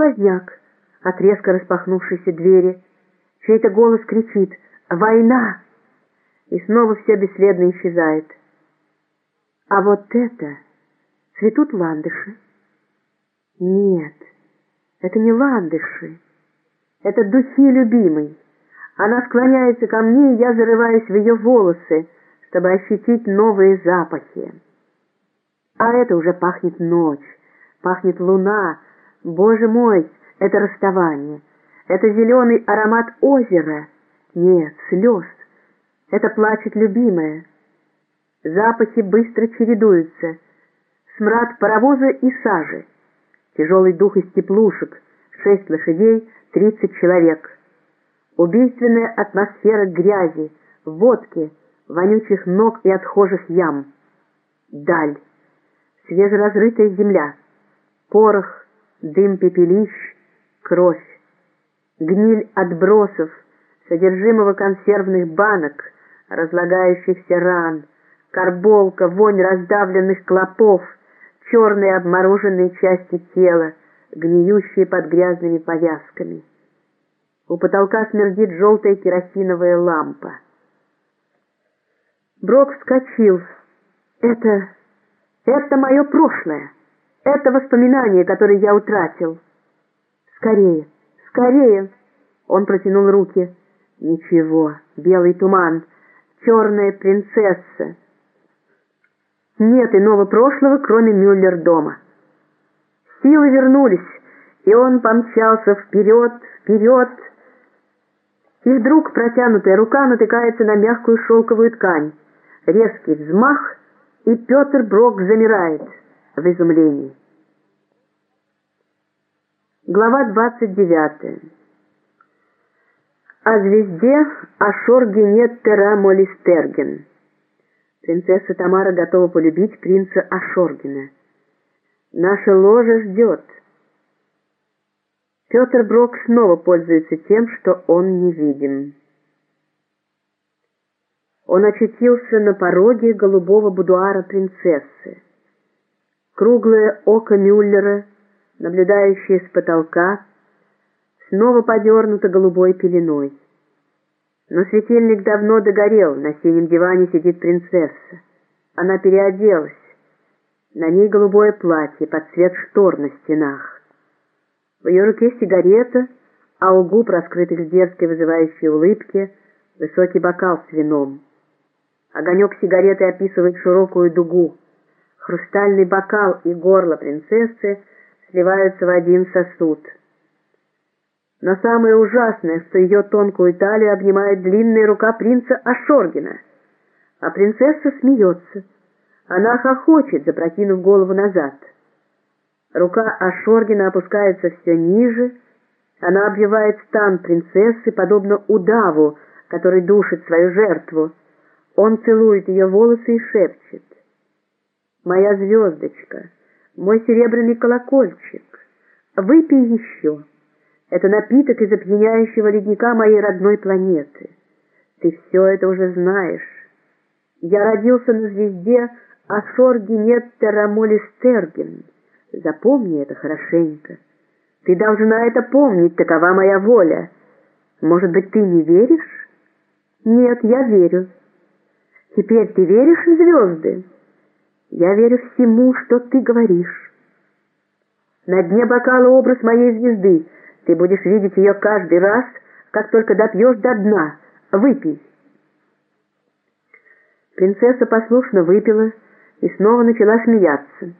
сквозняк от резко распахнувшейся двери. Чей-то голос кричит «Война!» И снова все бесследно исчезает. А вот это цветут ландыши. Нет, это не ландыши. Это духи любимой. Она склоняется ко мне, и я зарываюсь в ее волосы, чтобы ощутить новые запахи. А это уже пахнет ночь, пахнет луна. Боже мой, это расставание. Это зеленый аромат озера. Нет, слез. Это плачет любимая. Запахи быстро чередуются. Смрад паровоза и сажи. Тяжелый дух из теплушек. Шесть лошадей, тридцать человек. Убийственная атмосфера грязи, водки, вонючих ног и отхожих ям. Даль. Свежеразрытая земля. Порох, дым пепелищ, кровь. Гниль отбросов, содержимого консервных банок, разлагающихся ран, карболка, вонь раздавленных клопов, черные обмороженные части тела, гниющие под грязными повязками. У потолка смердит желтая керосиновая лампа. Брок вскочил. «Это... это мое прошлое. Это воспоминание, которое я утратил. Скорее, скорее!» Он протянул руки. «Ничего, белый туман, черная принцесса. Нет иного прошлого, кроме Мюллер-дома». Силы вернулись, и он помчался вперед, вперед, и вдруг протянутая рука натыкается на мягкую шелковую ткань. Резкий взмах, и Петр Брок замирает в изумлении. Глава 29. О звезде Ашоргенет Терамолистерген. Принцесса Тамара готова полюбить принца Ашоргина. Наша ложа ждет. Петр Брок снова пользуется тем, что он невидим. Он очутился на пороге голубого будуара принцессы. Круглое око Мюллера, наблюдающее с потолка, снова подернуто голубой пеленой. Но светильник давно догорел, на синем диване сидит принцесса. Она переоделась. На ней голубое платье под цвет штор на стенах. В ее руке сигарета, а у губ, раскрытых в дерзкой вызывающей улыбке, высокий бокал с вином. Огонек сигареты описывает широкую дугу. Хрустальный бокал и горло принцессы сливаются в один сосуд. Но самое ужасное, что ее тонкую талию обнимает длинная рука принца Ашоргина, а принцесса смеется. Она хохочет, запрокинув голову назад. Рука Ашоргина опускается все ниже, она обвивает стан принцессы, подобно удаву, который душит свою жертву. Он целует ее волосы и шепчет. «Моя звездочка, мой серебряный колокольчик, выпей еще. Это напиток из опьяняющего ледника моей родной планеты. Ты все это уже знаешь. Я родился на звезде Ашоргинет Терамолистерген». Запомни это хорошенько. Ты должна это помнить, такова моя воля. Может быть, ты не веришь? Нет, я верю. Теперь ты веришь в звезды? Я верю всему, что ты говоришь. На дне бокала образ моей звезды. Ты будешь видеть ее каждый раз, как только допьешь до дна. Выпей. Принцесса послушно выпила и снова начала смеяться.